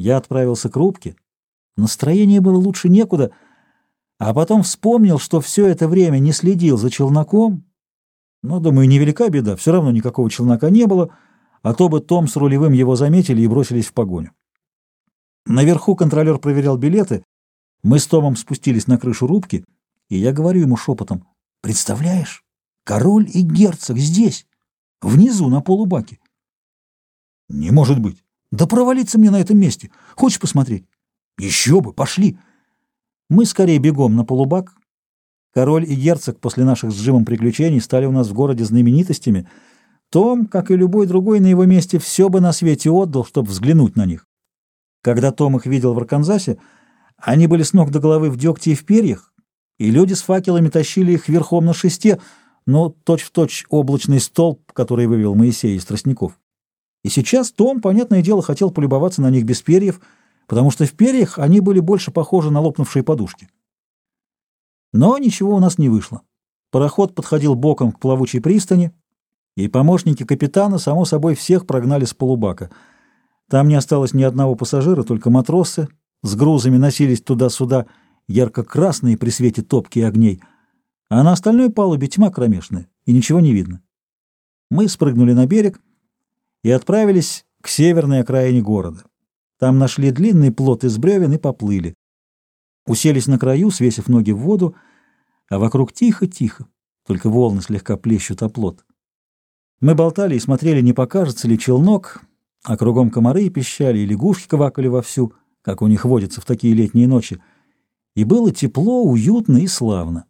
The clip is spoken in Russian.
Я отправился к рубке. Настроение было лучше некуда, а потом вспомнил, что все это время не следил за челноком. Но, думаю, невелика беда, все равно никакого челнока не было, а то бы Том с рулевым его заметили и бросились в погоню. Наверху контролер проверял билеты, мы с Томом спустились на крышу рубки, и я говорю ему шепотом, «Представляешь, король и герцог здесь, внизу, на полубаке». «Не может быть! Да провалиться мне на этом месте! Хочешь посмотреть?» «Еще бы! Пошли!» Мы скорее бегом на полубак. Король и герцог после наших с Джимом приключений стали у нас в городе знаменитостями. Том, как и любой другой на его месте, все бы на свете отдал, чтобы взглянуть на них. Когда Том их видел в Арканзасе, они были с ног до головы в дегте и в перьях, и люди с факелами тащили их верхом на шесте, но точь-в-точь точь облачный столб, который вывел Моисей из тростников. И сейчас Том, понятное дело, хотел полюбоваться на них без перьев, потому что в перьях они были больше похожи на лопнувшие подушки. Но ничего у нас не вышло. Пароход подходил боком к плавучей пристани, и помощники капитана, само собой, всех прогнали с полубака. Там не осталось ни одного пассажира, только матросы с грузами носились туда-сюда, ярко-красные при свете топки и огней, а на остальной палубе тьма кромешная, и ничего не видно. Мы спрыгнули на берег и отправились к северной окраине города. Там нашли длинный плот из бревен и поплыли. Уселись на краю, свесив ноги в воду, а вокруг тихо-тихо, только волны слегка плещут о плот. Мы болтали и смотрели, не покажется ли челнок, а кругом комары пищали, и лягушки квакали вовсю, как у них водится в такие летние ночи. И было тепло, уютно и славно.